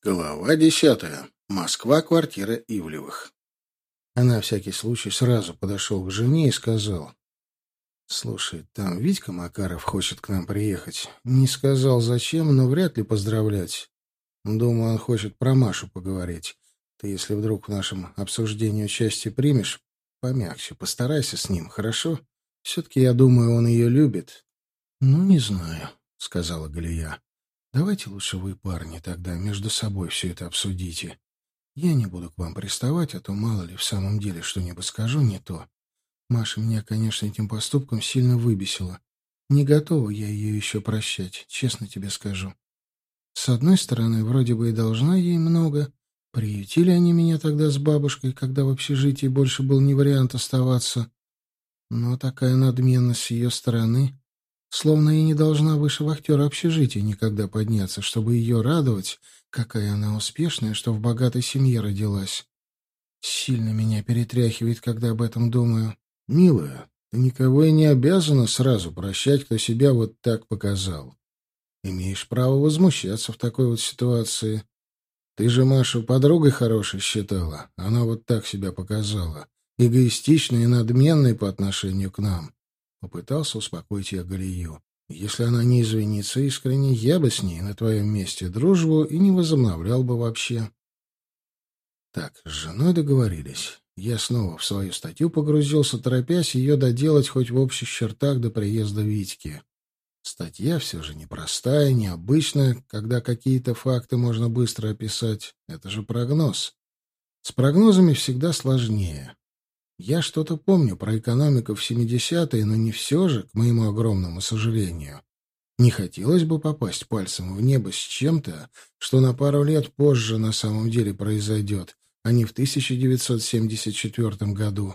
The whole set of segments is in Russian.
Глава десятая. Москва, квартира Ивлевых. А на всякий случай сразу подошел к жене и сказал. «Слушай, там Витька Макаров хочет к нам приехать. Не сказал, зачем, но вряд ли поздравлять. Думаю, он хочет про Машу поговорить. Ты, если вдруг в нашем обсуждении участие примешь, помягче, постарайся с ним, хорошо? Все-таки, я думаю, он ее любит». «Ну, не знаю», — сказала Галия. Давайте лучше вы, парни, тогда между собой все это обсудите. Я не буду к вам приставать, а то мало ли в самом деле что-нибудь скажу не то. Маша меня, конечно, этим поступком сильно выбесила. Не готова я ее еще прощать, честно тебе скажу. С одной стороны, вроде бы и должна ей много. Приютили они меня тогда с бабушкой, когда в общежитии больше был не вариант оставаться. Но такая надменность с ее стороны Словно и не должна выше вахтера общежития никогда подняться, чтобы ее радовать, какая она успешная, что в богатой семье родилась. Сильно меня перетряхивает, когда об этом думаю. Милая, ты никого и не обязана сразу прощать, кто себя вот так показал. Имеешь право возмущаться в такой вот ситуации. Ты же Машу подругой хорошей считала. Она вот так себя показала. Эгоистичной и надменной по отношению к нам. Попытался успокоить я Галию. Если она не извинится искренне, я бы с ней на твоем месте дружбу и не возобновлял бы вообще. Так, с женой договорились. Я снова в свою статью погрузился, торопясь ее доделать хоть в общих чертах до приезда Витьки. Статья все же непростая, необычная, когда какие-то факты можно быстро описать. Это же прогноз. С прогнозами всегда сложнее. Я что-то помню про экономику в 70-е, но не все же, к моему огромному сожалению. Не хотелось бы попасть пальцем в небо с чем-то, что на пару лет позже на самом деле произойдет, а не в 1974 году.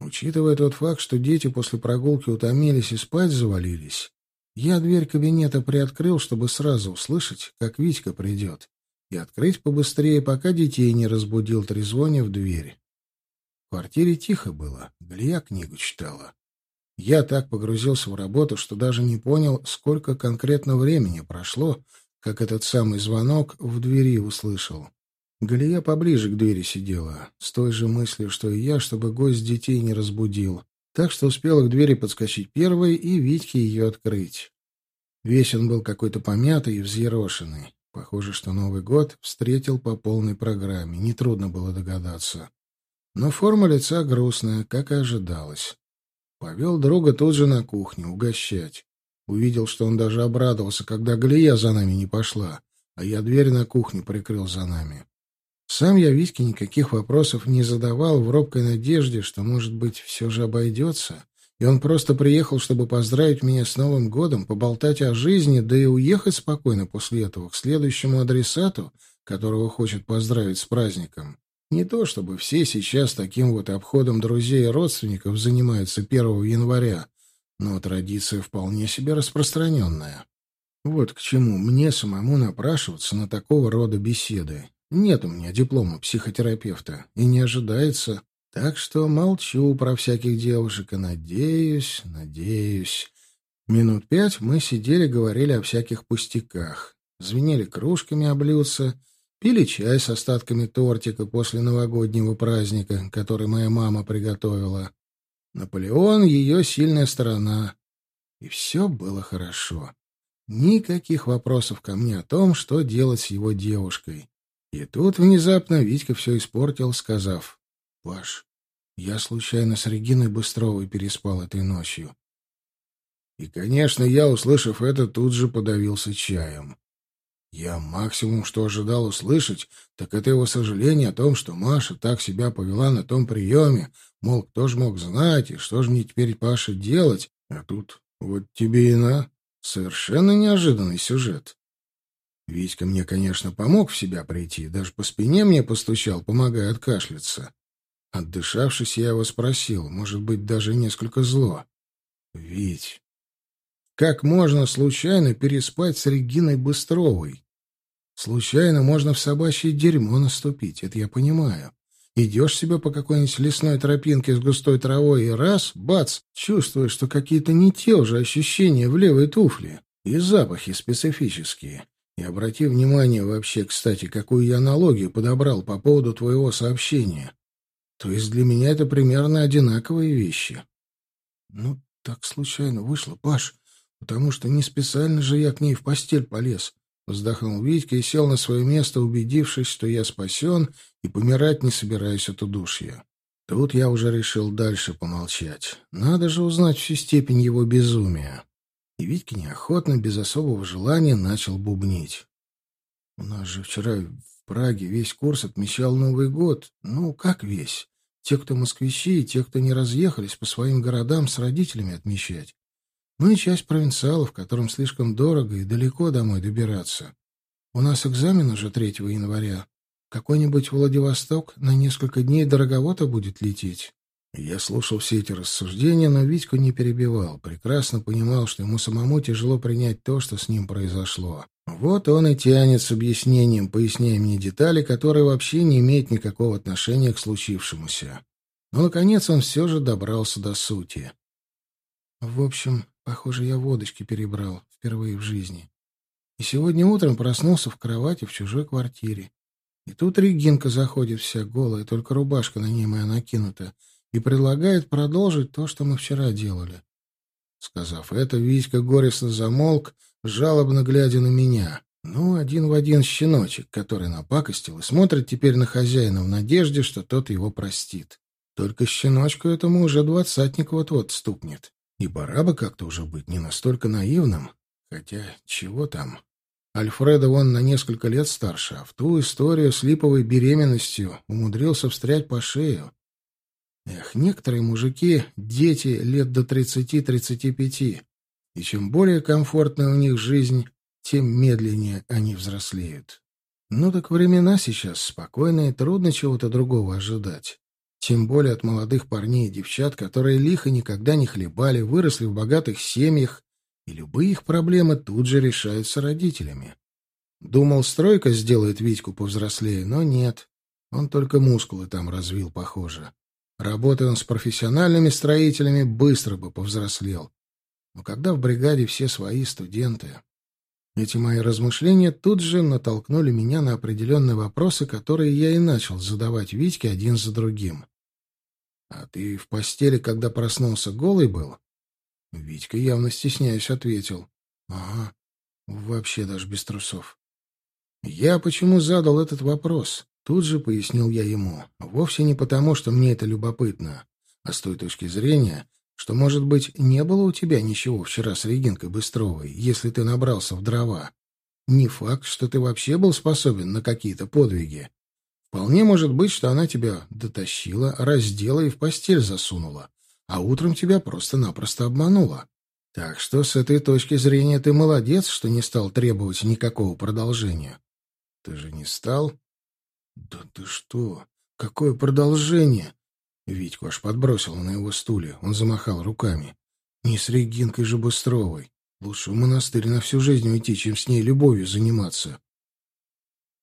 Учитывая тот факт, что дети после прогулки утомились и спать завалились, я дверь кабинета приоткрыл, чтобы сразу услышать, как Витька придет, и открыть побыстрее, пока детей не разбудил трезвоня в дверь. В квартире тихо было, Галия книгу читала. Я так погрузился в работу, что даже не понял, сколько конкретно времени прошло, как этот самый звонок в двери услышал. Галия поближе к двери сидела, с той же мыслью, что и я, чтобы гость детей не разбудил. Так что успела к двери подскочить первой и Витьке ее открыть. Весь он был какой-то помятый и взъерошенный. Похоже, что Новый год встретил по полной программе, нетрудно было догадаться но форма лица грустная, как и ожидалось. Повел друга тут же на кухню, угощать. Увидел, что он даже обрадовался, когда Галия за нами не пошла, а я дверь на кухню прикрыл за нами. Сам я Витьке никаких вопросов не задавал в робкой надежде, что, может быть, все же обойдется, и он просто приехал, чтобы поздравить меня с Новым годом, поболтать о жизни, да и уехать спокойно после этого к следующему адресату, которого хочет поздравить с праздником. Не то чтобы все сейчас таким вот обходом друзей и родственников занимаются 1 января, но традиция вполне себе распространенная. Вот к чему мне самому напрашиваться на такого рода беседы. Нет у меня диплома психотерапевта и не ожидается, так что молчу про всяких девушек и надеюсь, надеюсь. Минут пять мы сидели, говорили о всяких пустяках. Звенели кружками о блюдца — Пили чай с остатками тортика после новогоднего праздника, который моя мама приготовила. Наполеон — ее сильная сторона. И все было хорошо. Никаких вопросов ко мне о том, что делать с его девушкой. И тут внезапно Витька все испортил, сказав, «Паш, я случайно с Региной Быстровой переспал этой ночью». И, конечно, я, услышав это, тут же подавился чаем. Я максимум, что ожидал услышать, так это его сожаление о том, что Маша так себя повела на том приеме, мол, кто ж мог знать, и что же мне теперь, Паша, делать? А тут вот тебе и на. Совершенно неожиданный сюжет. Витька мне, конечно, помог в себя прийти, даже по спине мне постучал, помогая откашляться. Отдышавшись, я его спросил, может быть, даже несколько зло. «Вить, как можно случайно переспать с Региной Быстровой? Случайно можно в собачье дерьмо наступить, это я понимаю. Идешь себе по какой-нибудь лесной тропинке с густой травой и раз, бац, чувствуешь, что какие-то не те уже ощущения в левой туфле. И запахи специфические. И обрати внимание вообще, кстати, какую я аналогию подобрал по поводу твоего сообщения. То есть для меня это примерно одинаковые вещи. Ну, так случайно вышло, Паш, потому что не специально же я к ней в постель полез. Вздохнул Витька и сел на свое место, убедившись, что я спасен и помирать не собираюсь от удушья. Тут я уже решил дальше помолчать. Надо же узнать всю степень его безумия. И Витька неохотно, без особого желания, начал бубнить. У нас же вчера в Праге весь курс отмечал Новый год. Ну, как весь? Те, кто москвичи, и те, кто не разъехались по своим городам с родителями отмечать. Ну и часть провинциалов, которым слишком дорого и далеко домой добираться. У нас экзамен уже 3 января. Какой-нибудь Владивосток на несколько дней дороговато будет лететь. Я слушал все эти рассуждения, но Витьку не перебивал. Прекрасно понимал, что ему самому тяжело принять то, что с ним произошло. Вот он и тянет с объяснением, поясняя мне детали, которые вообще не имеют никакого отношения к случившемуся. Но, наконец, он все же добрался до сути. В общем, похоже, я водочки перебрал впервые в жизни. И сегодня утром проснулся в кровати в чужой квартире. И тут Регинка заходит вся голая, только рубашка на ней моя накинута, и предлагает продолжить то, что мы вчера делали. Сказав это, Витька горестно замолк, жалобно глядя на меня. Ну, один в один щеночек, который напакостил и смотрит теперь на хозяина в надежде, что тот его простит. Только щеночку этому уже двадцатник вот-вот стукнет. И пора бы как-то уже быть не настолько наивным. Хотя, чего там? Альфреда вон на несколько лет старше, а в ту историю с липовой беременностью умудрился встрять по шею. Эх, некоторые мужики — дети лет до тридцати-тридцати пяти, и чем более комфортная у них жизнь, тем медленнее они взрослеют. Ну так времена сейчас спокойные, трудно чего-то другого ожидать. Тем более от молодых парней и девчат, которые лихо никогда не хлебали, выросли в богатых семьях и любые их проблемы тут же решаются родителями. Думал, стройка сделает Витьку повзрослее, но нет. Он только мускулы там развил, похоже. Работая он с профессиональными строителями, быстро бы повзрослел. Но когда в бригаде все свои студенты... Эти мои размышления тут же натолкнули меня на определенные вопросы, которые я и начал задавать Витьке один за другим. «А ты в постели, когда проснулся, голый был?» Витька, явно стесняясь, ответил. «Ага, вообще даже без трусов». Я почему задал этот вопрос? Тут же пояснил я ему. Вовсе не потому, что мне это любопытно, а с той точки зрения, что, может быть, не было у тебя ничего вчера с Регинкой Быстровой, если ты набрался в дрова. Не факт, что ты вообще был способен на какие-то подвиги. Вполне может быть, что она тебя дотащила, раздела и в постель засунула а утром тебя просто-напросто обманула. Так что с этой точки зрения ты молодец, что не стал требовать никакого продолжения. Ты же не стал? Да ты что? Какое продолжение? Витьку аж подбросил на его стуле. Он замахал руками. Не с Регинкой же Быстровой. Лучше в монастырь на всю жизнь уйти, чем с ней любовью заниматься.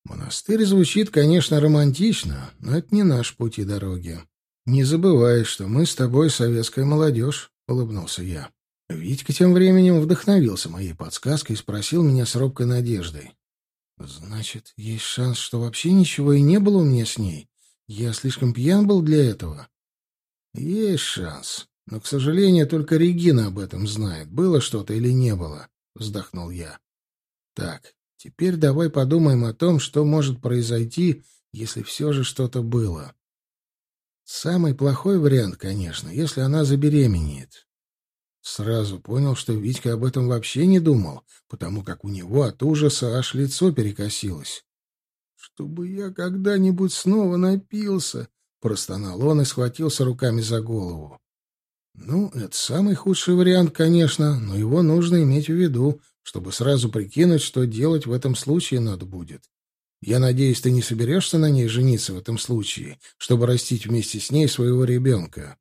Монастырь звучит, конечно, романтично, но это не наш путь и дороги. «Не забывай, что мы с тобой советская молодежь», — улыбнулся я. Витька тем временем вдохновился моей подсказкой и спросил меня с робкой надеждой. «Значит, есть шанс, что вообще ничего и не было у меня с ней? Я слишком пьян был для этого?» «Есть шанс. Но, к сожалению, только Регина об этом знает, было что-то или не было», — вздохнул я. «Так, теперь давай подумаем о том, что может произойти, если все же что-то было. Самый плохой вариант, конечно, если она забеременеет. Сразу понял, что Витька об этом вообще не думал, потому как у него от ужаса аж лицо перекосилось. «Чтобы я когда-нибудь снова напился!» — простонал он и схватился руками за голову. «Ну, это самый худший вариант, конечно, но его нужно иметь в виду, чтобы сразу прикинуть, что делать в этом случае надо будет. Я надеюсь, ты не соберешься на ней жениться в этом случае, чтобы растить вместе с ней своего ребенка?»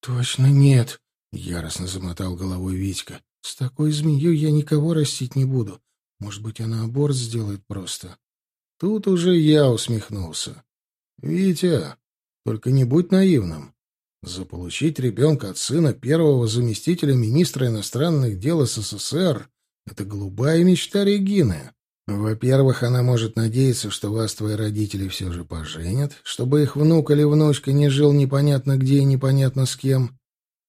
«Точно нет», — яростно замотал головой Витька. «С такой змеей я никого растить не буду. Может быть, она аборт сделает просто». Тут уже я усмехнулся. «Витя, только не будь наивным. Заполучить ребенка от сына первого заместителя министра иностранных дел СССР — это голубая мечта Регины. Во-первых, она может надеяться, что вас твои родители все же поженят, чтобы их внук или внучка не жил непонятно где и непонятно с кем.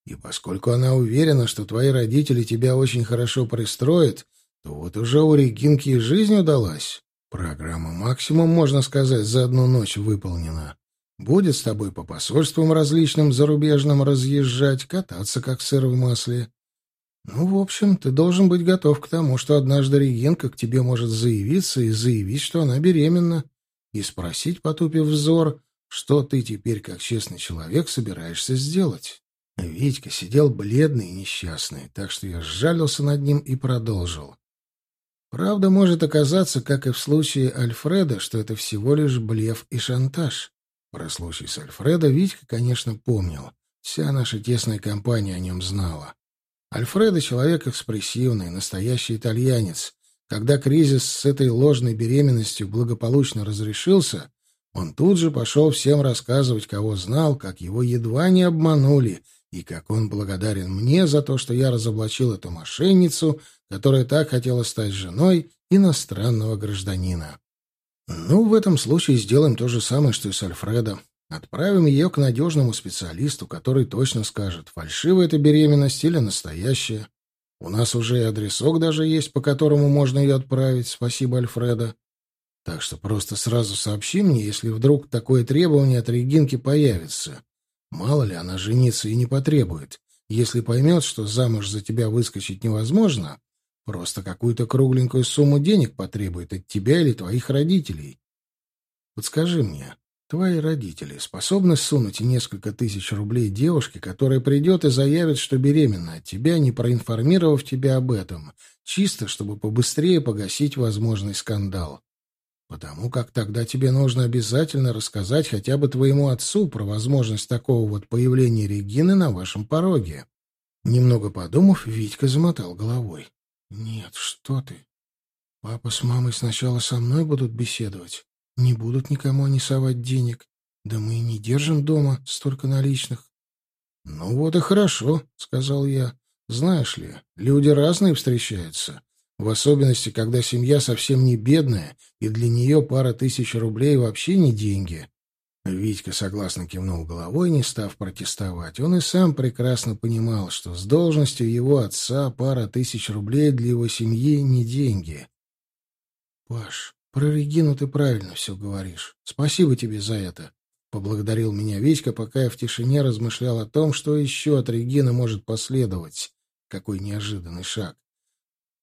И поскольку она уверена, что твои родители тебя очень хорошо пристроят, то вот уже у Регинки и жизнь удалась. Программа «Максимум», можно сказать, за одну ночь выполнена. Будет с тобой по посольствам различным зарубежным разъезжать, кататься как сыр в масле. Ну, в общем, ты должен быть готов к тому, что однажды Регинка к тебе может заявиться и заявить, что она беременна, и спросить, потупив взор, что ты теперь, как честный человек, собираешься сделать. Витька сидел бледный и несчастный, так что я сжалился над ним и продолжил. Правда, может оказаться, как и в случае Альфреда, что это всего лишь блеф и шантаж. Про случай с Альфредо Витька, конечно, помнил. Вся наша тесная компания о нем знала. Альфредо — человек экспрессивный, настоящий итальянец. Когда кризис с этой ложной беременностью благополучно разрешился, он тут же пошел всем рассказывать, кого знал, как его едва не обманули — и как он благодарен мне за то, что я разоблачил эту мошенницу, которая так хотела стать женой иностранного гражданина. Ну, в этом случае сделаем то же самое, что и с Альфредо. Отправим ее к надежному специалисту, который точно скажет, фальшивая это беременность или настоящая. У нас уже и адресок даже есть, по которому можно ее отправить, спасибо Альфредо. Так что просто сразу сообщи мне, если вдруг такое требование от Регинки появится. Мало ли, она жениться и не потребует. Если поймет, что замуж за тебя выскочить невозможно, просто какую-то кругленькую сумму денег потребует от тебя или твоих родителей. Вот скажи мне, твои родители способны сунуть несколько тысяч рублей девушке, которая придет и заявит, что беременна от тебя, не проинформировав тебя об этом, чисто чтобы побыстрее погасить возможный скандал? Потому как тогда тебе нужно обязательно рассказать хотя бы твоему отцу про возможность такого вот появления Регины на вашем пороге. Немного подумав, Витька замотал головой. Нет, что ты? Папа с мамой сначала со мной будут беседовать. Не будут никому не совать денег. Да мы и не держим дома столько наличных. Ну вот и хорошо, сказал я. Знаешь ли, люди разные встречаются. В особенности, когда семья совсем не бедная, и для нее пара тысяч рублей вообще не деньги. Витька согласно кивнул головой, не став протестовать. Он и сам прекрасно понимал, что с должностью его отца пара тысяч рублей для его семьи не деньги. — Паш, про Регину ты правильно все говоришь. Спасибо тебе за это. Поблагодарил меня Витька, пока я в тишине размышлял о том, что еще от Регины может последовать. Какой неожиданный шаг.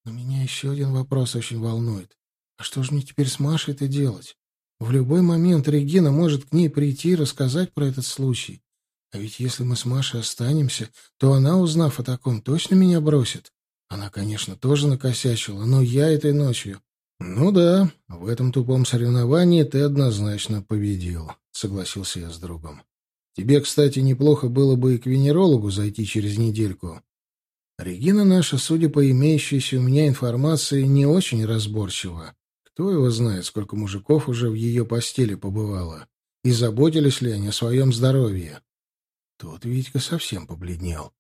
Но меня еще один вопрос очень волнует. А что же мне теперь с Машей-то делать? В любой момент Регина может к ней прийти и рассказать про этот случай. А ведь если мы с Машей останемся, то она, узнав о таком, точно меня бросит. Она, конечно, тоже накосячила, но я этой ночью... Ну да, в этом тупом соревновании ты однозначно победил, согласился я с другом. Тебе, кстати, неплохо было бы и к венерологу зайти через недельку. Регина наша, судя по имеющейся у меня информации, не очень разборчива. Кто его знает, сколько мужиков уже в ее постели побывало, и заботились ли они о своем здоровье. Тут Витька совсем побледнел.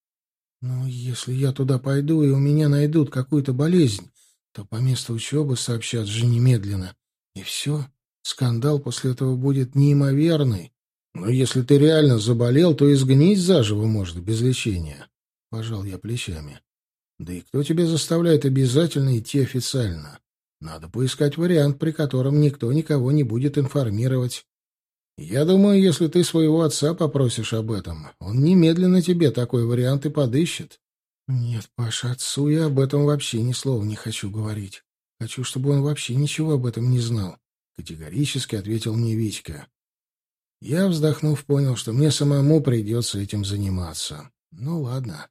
«Ну, если я туда пойду, и у меня найдут какую-то болезнь, то по месту учебы сообщат же немедленно. И все, скандал после этого будет неимоверный. Но если ты реально заболел, то изгнить заживо может без лечения. Пожал я плечами. Да и кто тебя заставляет обязательно идти официально? Надо поискать вариант, при котором никто никого не будет информировать. Я думаю, если ты своего отца попросишь об этом, он немедленно тебе такой вариант и подыщет. Нет, Паша, отцу я об этом вообще ни слова не хочу говорить. Хочу, чтобы он вообще ничего об этом не знал. Категорически ответил мне Витька. Я, вздохнув, понял, что мне самому придется этим заниматься. Ну ладно.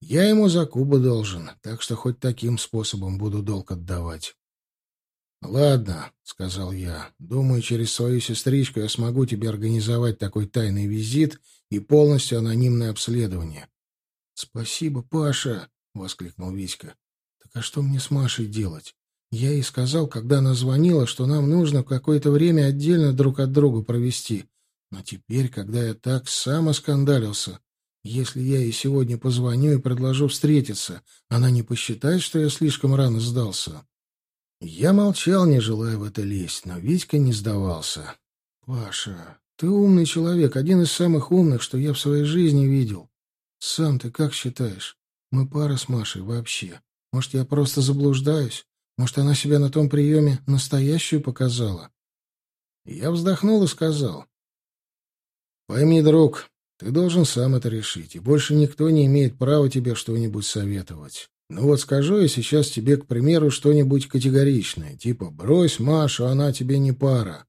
Я ему за Кубу должен, так что хоть таким способом буду долг отдавать. «Ладно», — сказал я, — «думаю, через свою сестричку я смогу тебе организовать такой тайный визит и полностью анонимное обследование». «Спасибо, Паша», — воскликнул Витька. «Так а что мне с Машей делать? Я ей сказал, когда она звонила, что нам нужно какое-то время отдельно друг от друга провести. Но теперь, когда я так сам оскандалился, если я ей сегодня позвоню и предложу встретиться, она не посчитает, что я слишком рано сдался. Я молчал, не желая в это лезть, но Витька не сдавался. «Паша, ты умный человек, один из самых умных, что я в своей жизни видел. Сам ты как считаешь? Мы пара с Машей вообще. Может, я просто заблуждаюсь? Может, она себя на том приеме настоящую показала?» Я вздохнул и сказал. «Пойми, друг, ты должен сам это решить, и больше никто не имеет права тебе что-нибудь советовать. Ну вот скажу я сейчас тебе, к примеру, что-нибудь категоричное, типа «брось Машу, она тебе не пара».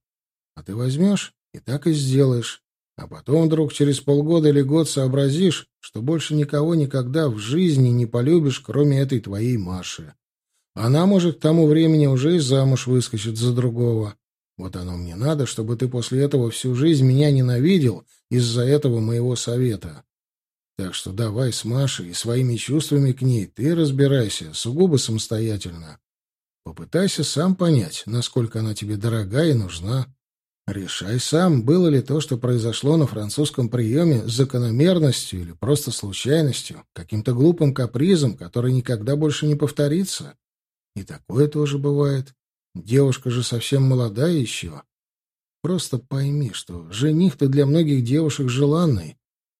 А ты возьмешь и так и сделаешь. А потом вдруг через полгода или год сообразишь, что больше никого никогда в жизни не полюбишь, кроме этой твоей Маши. Она, может, к тому времени уже и замуж выскочит за другого. Вот оно мне надо, чтобы ты после этого всю жизнь меня ненавидел из-за этого моего совета. Так что давай с Машей и своими чувствами к ней ты разбирайся сугубо самостоятельно. Попытайся сам понять, насколько она тебе дорога и нужна. Решай сам, было ли то, что произошло на французском приеме, закономерностью или просто случайностью, каким-то глупым капризом, который никогда больше не повторится. И такое тоже бывает. Девушка же совсем молодая еще. Просто пойми, что жених-то для многих девушек желанный.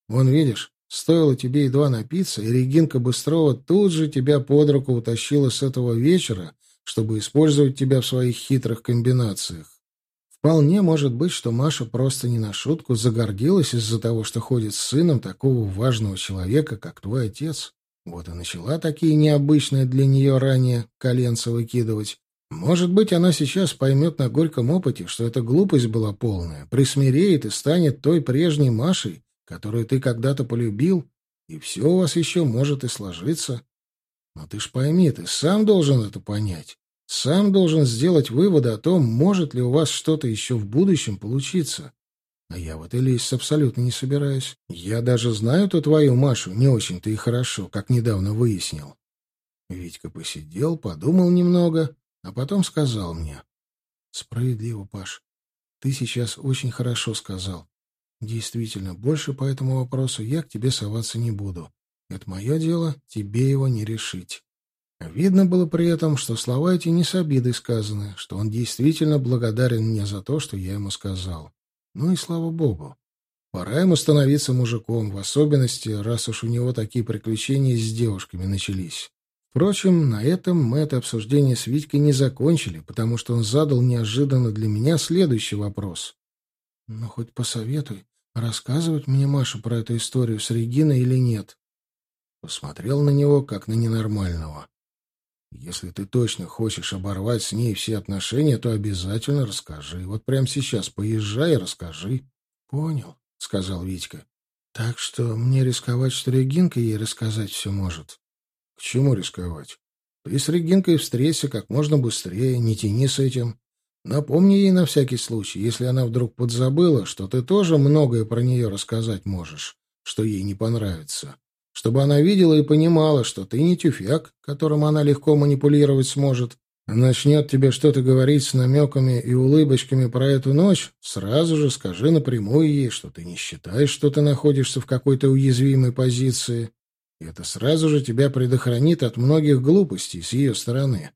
Вон, видишь, Стоило тебе едва напиться, и Регинка Быстрова тут же тебя под руку утащила с этого вечера, чтобы использовать тебя в своих хитрых комбинациях. Вполне может быть, что Маша просто не на шутку загордилась из-за того, что ходит с сыном такого важного человека, как твой отец. Вот и начала такие необычные для нее ранее коленца выкидывать. Может быть, она сейчас поймет на горьком опыте, что эта глупость была полная, присмиреет и станет той прежней Машей, которую ты когда-то полюбил, и все у вас еще может и сложиться. Но ты ж пойми, ты сам должен это понять. Сам должен сделать выводы о том, может ли у вас что-то еще в будущем получиться. А я в это лезть абсолютно не собираюсь. Я даже знаю эту твою Машу не очень-то и хорошо, как недавно выяснил. Витька посидел, подумал немного, а потом сказал мне. — Справедливо, Паш. Ты сейчас очень хорошо сказал. Действительно, больше по этому вопросу я к тебе соваться не буду. Это мое дело, тебе его не решить. Видно было при этом, что слова эти не с обидой сказаны, что он действительно благодарен мне за то, что я ему сказал. Ну и слава богу. Пора ему становиться мужиком, в особенности, раз уж у него такие приключения с девушками начались. Впрочем, на этом мы это обсуждение с Витькой не закончили, потому что он задал неожиданно для меня следующий вопрос. «Ну, хоть посоветуй, Рассказывать мне Маша про эту историю с Региной или нет? Посмотрел на него, как на ненормального. Если ты точно хочешь оборвать с ней все отношения, то обязательно расскажи. Вот прямо сейчас поезжай и расскажи. — Понял, — сказал Витька. — Так что мне рисковать, что Регинка ей рассказать все может? — К чему рисковать? Ты с Регинкой встреться как можно быстрее, не тяни с этим. Напомни ей на всякий случай, если она вдруг подзабыла, что ты тоже многое про нее рассказать можешь, что ей не понравится. Чтобы она видела и понимала, что ты не тюфяк, которым она легко манипулировать сможет. Начнет тебе что-то говорить с намеками и улыбочками про эту ночь, сразу же скажи напрямую ей, что ты не считаешь, что ты находишься в какой-то уязвимой позиции. И это сразу же тебя предохранит от многих глупостей с ее стороны.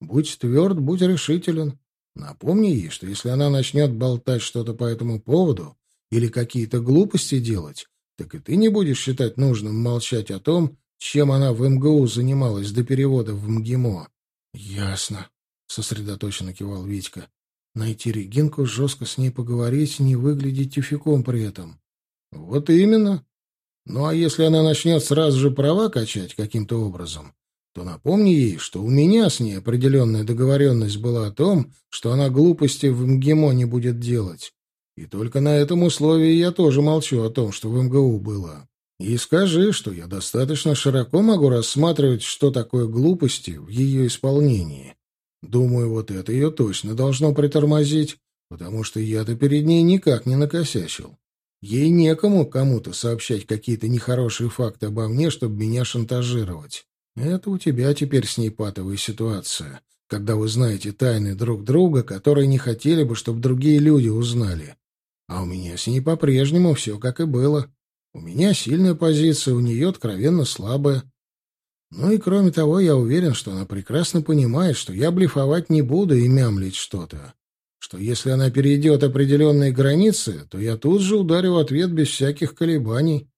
Будь тверд, будь решителен. Напомни ей, что если она начнет болтать что-то по этому поводу или какие-то глупости делать, так и ты не будешь считать нужным молчать о том, чем она в МГУ занималась до перевода в МГИМО. — Ясно, — сосредоточенно кивал Витька. — Найти Регинку, жестко с ней поговорить, не выглядеть тюфяком при этом. — Вот именно. Ну а если она начнет сразу же права качать каким-то образом, то напомни ей, что у меня с ней определенная договоренность была о том, что она глупости в МГИМО не будет делать. И только на этом условии я тоже молчу о том, что в МГУ было. И скажи, что я достаточно широко могу рассматривать, что такое глупости в ее исполнении. Думаю, вот это ее точно должно притормозить, потому что я-то перед ней никак не накосячил. Ей некому кому-то сообщать какие-то нехорошие факты обо мне, чтобы меня шантажировать. Это у тебя теперь с ней патовая ситуация, когда вы знаете тайны друг друга, которые не хотели бы, чтобы другие люди узнали. А у меня с ней по-прежнему все как и было. У меня сильная позиция, у нее откровенно слабая. Ну и кроме того, я уверен, что она прекрасно понимает, что я блефовать не буду и мямлить что-то. Что если она перейдет определенные границы, то я тут же ударю в ответ без всяких колебаний.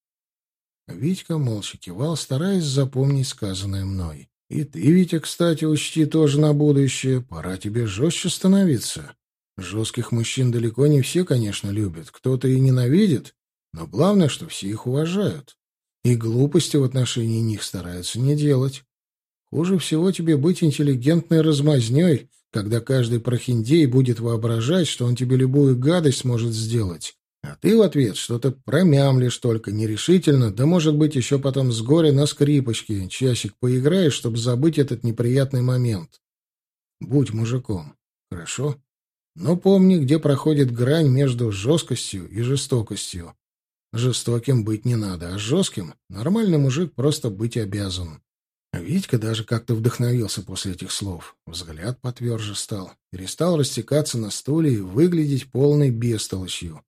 Витька молча кивал, стараясь запомнить сказанное мной. «И ты, Витя, кстати, учти тоже на будущее. Пора тебе жестче становиться. Жестких мужчин далеко не все, конечно, любят. Кто-то и ненавидит, но главное, что все их уважают. И глупости в отношении них стараются не делать. Хуже всего тебе быть интеллигентной размазнёй, когда каждый прохиндей будет воображать, что он тебе любую гадость сможет сделать. А ты в ответ что-то промямлишь только нерешительно, да, может быть, еще потом с горя на скрипочке часик поиграешь, чтобы забыть этот неприятный момент. Будь мужиком, хорошо? Но помни, где проходит грань между жесткостью и жестокостью. Жестоким быть не надо, а жестким нормальный мужик просто быть обязан. Витька даже как-то вдохновился после этих слов. Взгляд потверже стал. Перестал растекаться на стуле и выглядеть полной бестолочью.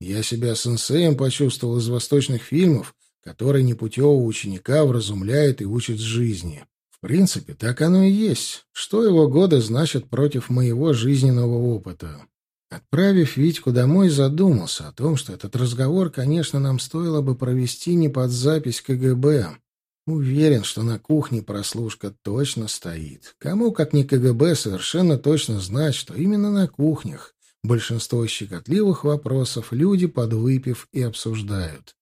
Я себя сенсеем почувствовал из восточных фильмов, который непутевого ученика вразумляет и учит жизни. В принципе, так оно и есть. Что его годы значат против моего жизненного опыта? Отправив Витьку домой, задумался о том, что этот разговор, конечно, нам стоило бы провести не под запись КГБ. Уверен, что на кухне прослушка точно стоит. Кому, как не КГБ, совершенно точно знать, что именно на кухнях большинство щекотливых вопросов люди, подвыпив, и обсуждают.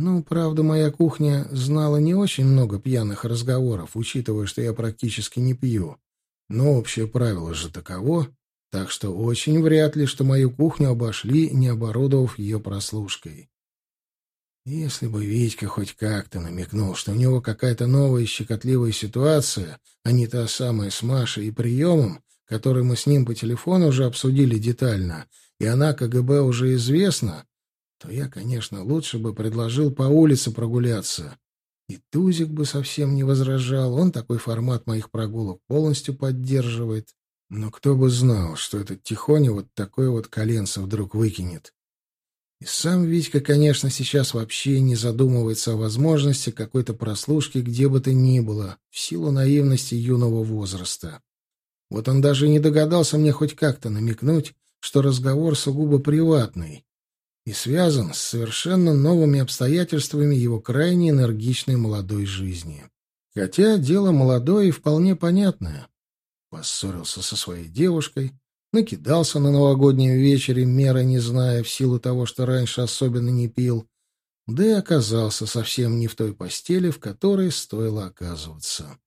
Ну, правда, моя кухня знала не очень много пьяных разговоров, учитывая, что я практически не пью. Но общее правило же таково, так что очень вряд ли, что мою кухню обошли, не оборудовав ее прослушкой. Если бы Витька хоть как-то намекнул, что у него какая-то новая щекотливая ситуация, а не та самая с Машей и приемом, который мы с ним по телефону уже обсудили детально, и она КГБ уже известна, то я, конечно, лучше бы предложил по улице прогуляться. И Тузик бы совсем не возражал, он такой формат моих прогулок полностью поддерживает. Но кто бы знал, что этот Тихоня вот такое вот коленце вдруг выкинет. И сам Витька, конечно, сейчас вообще не задумывается о возможности какой-то прослушки где бы то ни было, в силу наивности юного возраста. Вот он даже не догадался мне хоть как-то намекнуть, что разговор сугубо приватный и связан с совершенно новыми обстоятельствами его крайне энергичной молодой жизни. Хотя дело молодое и вполне понятное. Поссорился со своей девушкой, накидался на новогоднем вечере, меры не зная, в силу того, что раньше особенно не пил, да и оказался совсем не в той постели, в которой стоило оказываться.